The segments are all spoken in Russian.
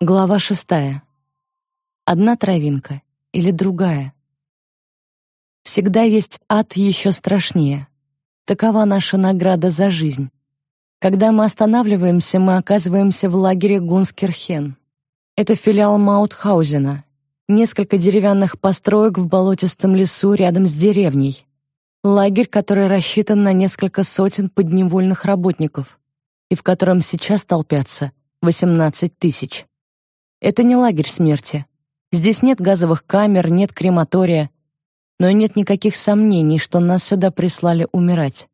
Глава шестая. Одна травинка или другая? Всегда есть ад еще страшнее. Такова наша награда за жизнь. Когда мы останавливаемся, мы оказываемся в лагере Гунскерхен. Это филиал Маутхаузена. Несколько деревянных построек в болотистом лесу рядом с деревней. Лагерь, который рассчитан на несколько сотен подневольных работников и в котором сейчас толпятся 18 тысяч. Это не лагерь смерти. Здесь нет газовых камер, нет крематория, но и нет никаких сомнений, что нас сюда прислали умирать.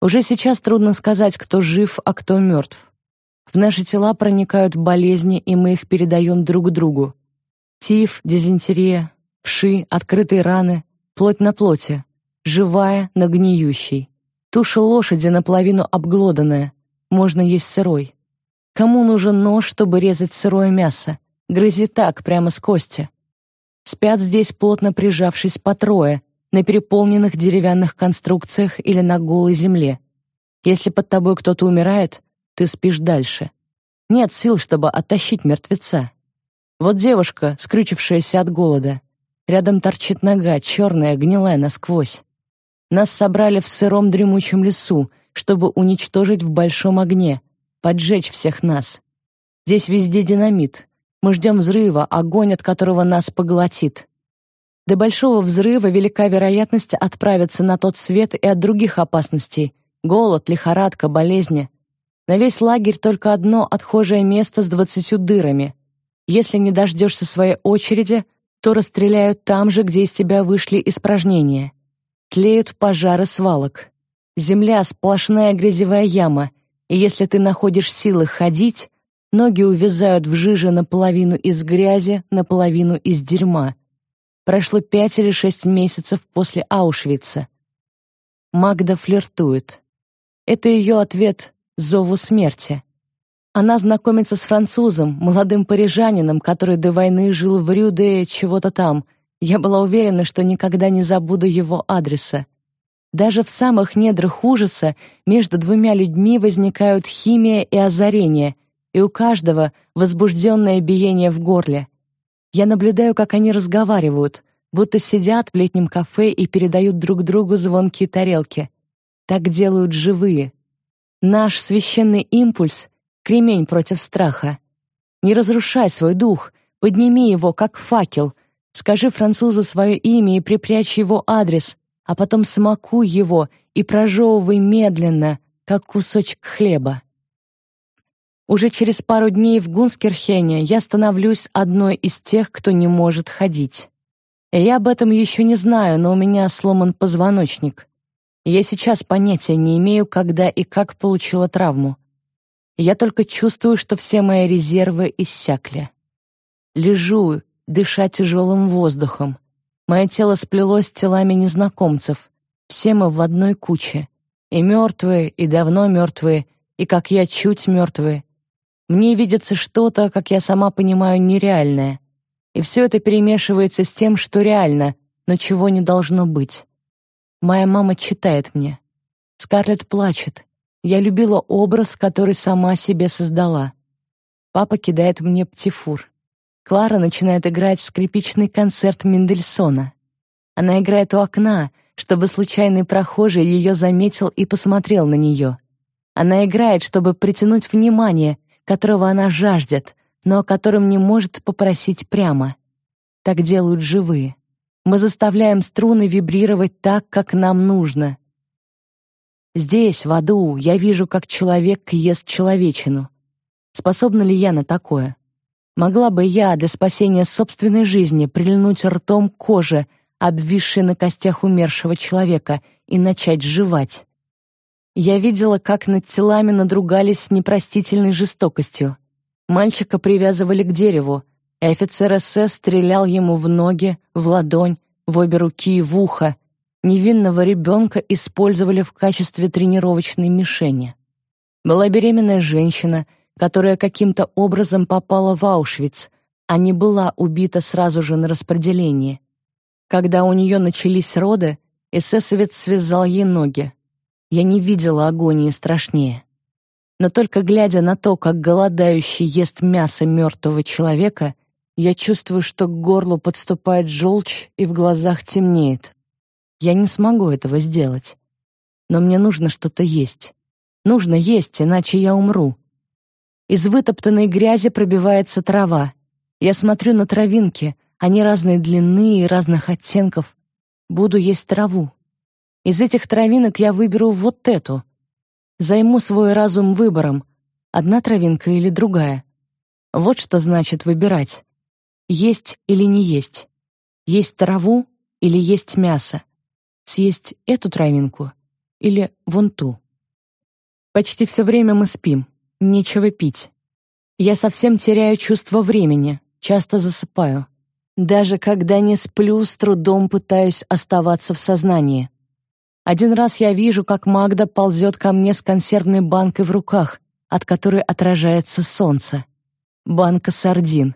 Уже сейчас трудно сказать, кто жив, а кто мертв. В наши тела проникают болезни, и мы их передаем друг другу. Тиф, дизентерия, вши, открытые раны, плоть на плоти, живая на гниющей. Туша лошади наполовину обглоданная, можно есть сырой. Кому нужен нож, чтобы резать сырое мясо? Грызи так, прямо с кости. Спят здесь, плотно прижавшись по трое, на переполненных деревянных конструкциях или на голой земле. Если под тобой кто-то умирает, ты спишь дальше. Нет сил, чтобы оттащить мертвеца. Вот девушка, скрючившаяся от голода. Рядом торчит нога, черная, гнилая насквозь. Нас собрали в сыром дремучем лесу, чтобы уничтожить в большом огне, поджечь всех нас. Здесь везде динамит. Мы ждем взрыва, огонь от которого нас поглотит. До большого взрыва велика вероятность отправиться на тот свет и от других опасностей — голод, лихорадка, болезни. На весь лагерь только одно отхожее место с двадцатью дырами. Если не дождешься своей очереди, то расстреляют там же, где из тебя вышли испражнения. Тлеют пожары свалок. Земля — сплошная грязевая яма — и если ты находишь силы ходить, ноги увязают в жиже наполовину из грязи, наполовину из дерьма. Прошло пять или шесть месяцев после Аушвица. Магда флиртует. Это ее ответ зову смерти. Она знакомится с французом, молодым парижанином, который до войны жил в Рюде чего-то там. Я была уверена, что никогда не забуду его адреса. Даже в самых недрах ужаса между двумя людьми возникают химия и озарение, и у каждого возбужденное биение в горле. Я наблюдаю, как они разговаривают, будто сидят в летнем кафе и передают друг другу звонкие тарелки. Так делают живые. Наш священный импульс — кремень против страха. Не разрушай свой дух, подними его, как факел, скажи французу свое имя и припрячь его адрес — а потом смакуй его и прожевывай медленно, как кусочек хлеба. Уже через пару дней в Гунскерхене я становлюсь одной из тех, кто не может ходить. И я об этом еще не знаю, но у меня сломан позвоночник. Я сейчас понятия не имею, когда и как получила травму. Я только чувствую, что все мои резервы иссякли. Лежу, дыша тяжелым воздухом. Мое тело сплелось с телами незнакомцев. Все мы в одной куче. И мертвые, и давно мертвые, и как я чуть мертвые. Мне видится что-то, как я сама понимаю, нереальное. И все это перемешивается с тем, что реально, но чего не должно быть. Моя мама читает мне. Скарлетт плачет. Я любила образ, который сама себе создала. Папа кидает мне птифур. Клара начинает играть скрипичный концерт Мендельсона. Она играет у окна, чтобы случайный прохожий ее заметил и посмотрел на нее. Она играет, чтобы притянуть внимание, которого она жаждет, но о котором не может попросить прямо. Так делают живые. Мы заставляем струны вибрировать так, как нам нужно. Здесь, в аду, я вижу, как человек ест человечину. Способна ли я на такое? Могла бы я для спасения собственной жизни прильнуть ртом к коже, обвисшей на костях умершего человека, и начать жевать. Я видела, как над телами надругались с непростительной жестокостью. Мальчика привязывали к дереву, и офицер СС стрелял ему в ноги, в ладонь, в обе руки и в ухо. Невинного ребенка использовали в качестве тренировочной мишени. Была беременная женщина — которая каким-то образом попала в Аушвиц, а не была убита сразу же на распределении. Когда у нее начались роды, эсэсовец связал ей ноги. Я не видела агонии страшнее. Но только глядя на то, как голодающий ест мясо мертвого человека, я чувствую, что к горлу подступает желчь и в глазах темнеет. Я не смогу этого сделать. Но мне нужно что-то есть. Нужно есть, иначе я умру. Из вытоптанной грязи пробивается трава. Я смотрю на травинки, они разной длины и разных оттенков. Буду есть траву. Из этих травинок я выберу вот эту. Займу свой разум выбором, одна травинка или другая. Вот что значит выбирать. Есть или не есть. Есть траву или есть мясо. Съесть эту травинку или вон ту. Почти все время мы спим. Нечего пить. Я совсем теряю чувство времени, часто засыпаю. Даже когда не сплю, с трудом пытаюсь оставаться в сознании. Один раз я вижу, как Магда ползет ко мне с консервной банкой в руках, от которой отражается солнце. Банка сардин.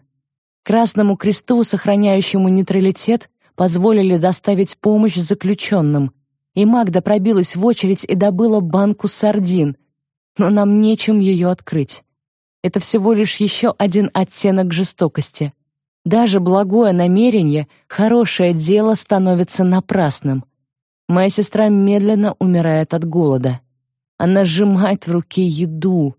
Красному кресту, сохраняющему нейтралитет, позволили доставить помощь заключенным, и Магда пробилась в очередь и добыла банку сардин — но нам нечем ее открыть. Это всего лишь еще один оттенок жестокости. Даже благое намерение, хорошее дело становится напрасным. Моя сестра медленно умирает от голода. Она сжимает в руке еду.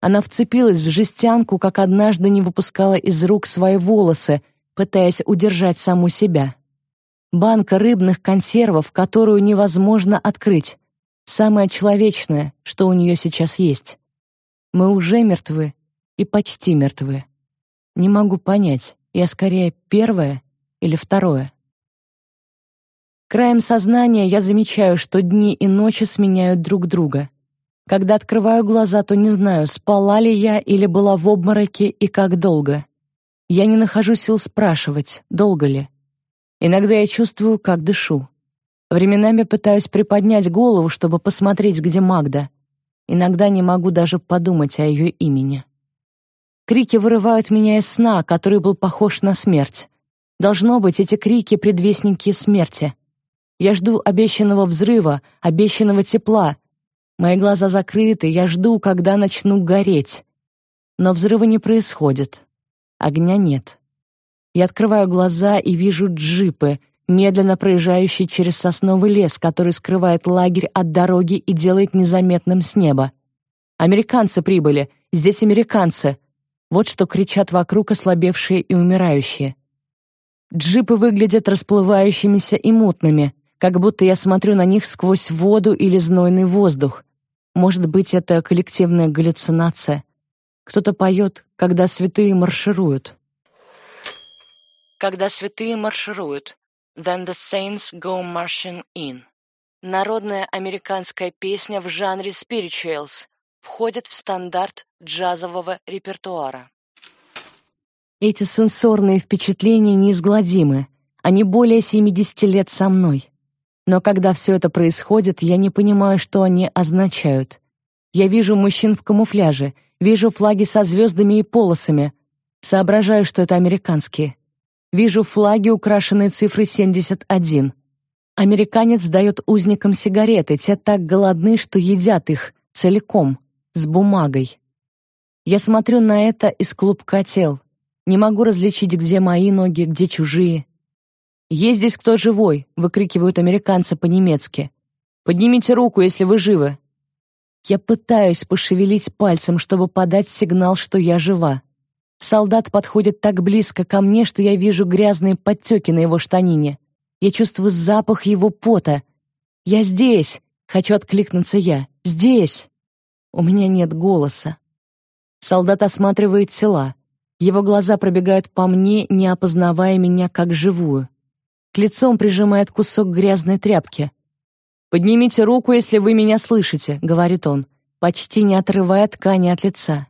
Она вцепилась в жестянку, как однажды не выпускала из рук свои волосы, пытаясь удержать саму себя. Банка рыбных консервов, которую невозможно открыть. Самое человечное, что у нее сейчас есть. Мы уже мертвы и почти мертвы. Не могу понять, я скорее первое или второе. Краем сознания я замечаю, что дни и ночи сменяют друг друга. Когда открываю глаза, то не знаю, спала ли я или была в обмороке и как долго. Я не нахожу сил спрашивать, долго ли. Иногда я чувствую, как дышу. Временами пытаюсь приподнять голову, чтобы посмотреть, где Магда. Иногда не могу даже подумать о ее имени. Крики вырывают меня из сна, который был похож на смерть. Должно быть, эти крики — предвестники смерти. Я жду обещанного взрыва, обещанного тепла. Мои глаза закрыты, я жду, когда начну гореть. Но взрыва не происходит. Огня нет. Я открываю глаза и вижу джипы, медленно проезжающий через сосновый лес, который скрывает лагерь от дороги и делает незаметным с неба. «Американцы прибыли! Здесь американцы!» Вот что кричат вокруг ослабевшие и умирающие. Джипы выглядят расплывающимися и мутными, как будто я смотрю на них сквозь воду или знойный воздух. Может быть, это коллективная галлюцинация. Кто-то поет, когда святые маршируют. Когда святые маршируют. Then the Saints Go Marching In. Народная американская песня в жанре spirituals входит в стандарт джазового репертуара. Эти сенсорные впечатления неизгладимы. Они более 70 лет со мной. Но когда все это происходит, я не понимаю, что они означают. Я вижу мужчин в камуфляже, вижу флаги со звездами и полосами. Соображаю, что это американские. Вижу флаги, украшенные цифрой 71. Американец дает узникам сигареты, те так голодны, что едят их целиком, с бумагой. Я смотрю на это из клубка тел. Не могу различить, где мои ноги, где чужие. «Есть здесь кто живой?» — выкрикивают американцы по-немецки. «Поднимите руку, если вы живы». Я пытаюсь пошевелить пальцем, чтобы подать сигнал, что я жива. Солдат подходит так близко ко мне, что я вижу грязные подтеки на его штанине. Я чувствую запах его пота. «Я здесь!» — хочу откликнуться я. «Здесь!» У меня нет голоса. Солдат осматривает тела. Его глаза пробегают по мне, не опознавая меня как живую. К лицу он прижимает кусок грязной тряпки. «Поднимите руку, если вы меня слышите», — говорит он, почти не отрывая ткани от лица.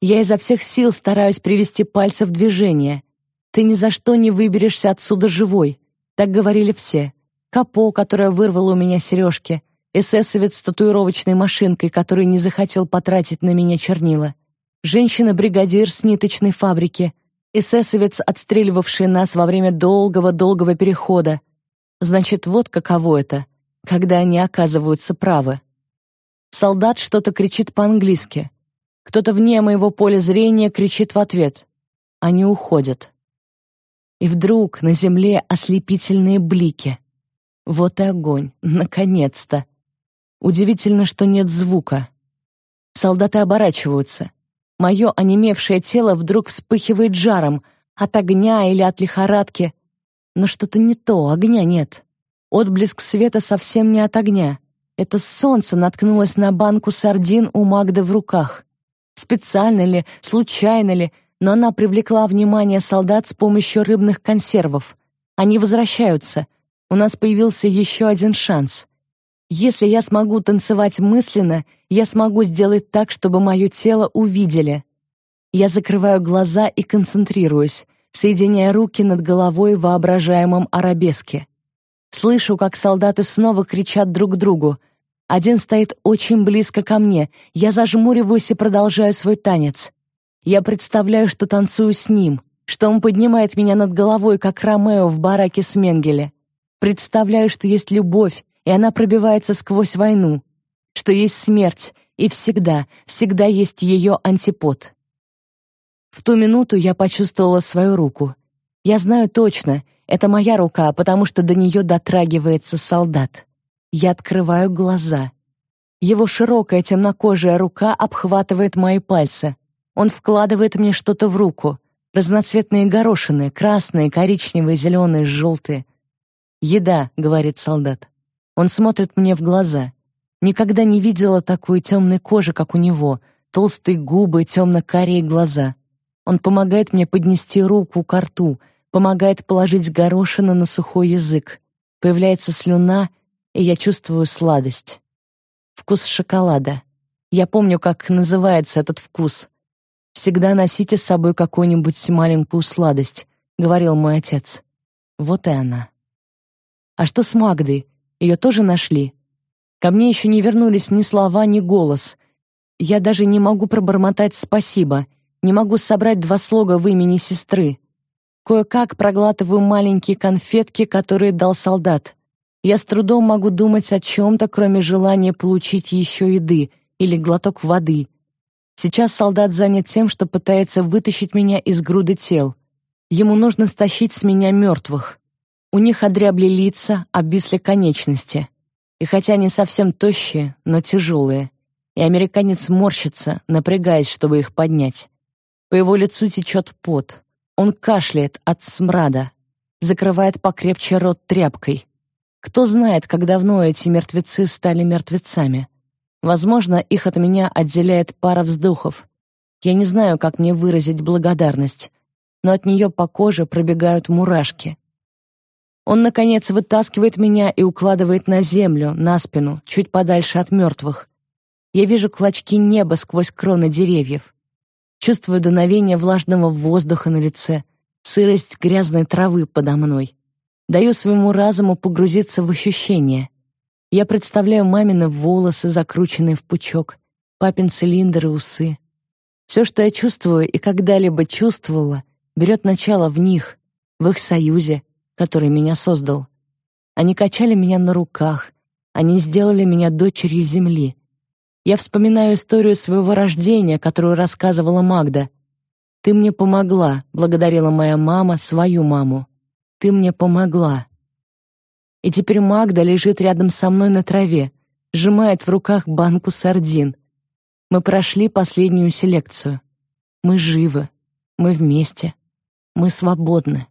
Я изо всех сил стараюсь привести пальцы в движение. Ты ни за что не выберешься отсюда живой. Так говорили все. Капо, которая вырвала у меня сережки. Эсэсовец с татуировочной машинкой, который не захотел потратить на меня чернила. Женщина-бригадир с ниточной фабрики. Эсэсовец, отстреливавший нас во время долгого-долгого перехода. Значит, вот каково это, когда они оказываются правы. Солдат что-то кричит по-английски. Кто-то вне моего поля зрения кричит в ответ. Они уходят. И вдруг на земле ослепительные блики. Вот и огонь, наконец-то. Удивительно, что нет звука. Солдаты оборачиваются. Мое онемевшее тело вдруг вспыхивает жаром от огня или от лихорадки. Но что-то не то, огня нет. Отблеск света совсем не от огня. Это солнце наткнулось на банку сардин у Магды в руках. Специально ли, случайно ли, но она привлекла внимание солдат с помощью рыбных консервов. Они возвращаются. У нас появился еще один шанс. Если я смогу танцевать мысленно, я смогу сделать так, чтобы мое тело увидели. Я закрываю глаза и концентрируюсь, соединяя руки над головой в воображаемом арабеске. Слышу, как солдаты снова кричат друг другу. Один стоит очень близко ко мне. Я зажмуриваюсь и продолжаю свой танец. Я представляю, что танцую с ним, что он поднимает меня над головой, как Ромео в бараке с Менгеле. Представляю, что есть любовь, и она пробивается сквозь войну, что есть смерть, и всегда, всегда есть ее антипод. В ту минуту я почувствовала свою руку. Я знаю точно, это моя рука, потому что до нее дотрагивается солдат. Я открываю глаза. Его широкая темнокожая рука обхватывает мои пальцы. Он вкладывает мне что-то в руку. Разноцветные горошины, красные, коричневые, зеленые, желтые. «Еда», — говорит солдат. Он смотрит мне в глаза. Никогда не видела такой темной кожи, как у него, толстые губы, темно-карие глаза. Он помогает мне поднести руку к рту, помогает положить горошину на сухой язык. Появляется слюна, и я чувствую сладость. Вкус шоколада. Я помню, как называется этот вкус. Всегда носите с собой какую-нибудь маленькую сладость, говорил мой отец. Вот и она. А что с Магдой? Ее тоже нашли? Ко мне еще не вернулись ни слова, ни голос. Я даже не могу пробормотать спасибо, не могу собрать два слога в имени сестры. Кое-как проглатываю маленькие конфетки, которые дал солдат. Я с трудом могу думать о чем-то, кроме желания получить еще еды или глоток воды. Сейчас солдат занят тем, что пытается вытащить меня из груды тел. Ему нужно стащить с меня мертвых. У них одрябли лица, обвисли конечности. И хотя они совсем тощие, но тяжелые. И американец морщится, напрягаясь, чтобы их поднять. По его лицу течет пот. Он кашляет от смрада. Закрывает покрепче рот тряпкой. Кто знает, как давно эти мертвецы стали мертвецами. Возможно, их от меня отделяет пара вздохов. Я не знаю, как мне выразить благодарность, но от нее по коже пробегают мурашки. Он, наконец, вытаскивает меня и укладывает на землю, на спину, чуть подальше от мертвых. Я вижу клочки неба сквозь кроны деревьев. Чувствую дуновение влажного воздуха на лице, сырость грязной травы подо мной. Даю своему разуму погрузиться в ощущения. Я представляю мамины волосы, закрученные в пучок, папин цилиндр и усы. Все, что я чувствую и когда-либо чувствовала, берет начало в них, в их союзе, который меня создал. Они качали меня на руках, они сделали меня дочерью земли. Я вспоминаю историю своего рождения, которую рассказывала Магда. «Ты мне помогла», — благодарила моя мама свою маму. «Ты мне помогла». И теперь Магда лежит рядом со мной на траве, сжимает в руках банку сардин. Мы прошли последнюю селекцию. Мы живы. Мы вместе. Мы свободны.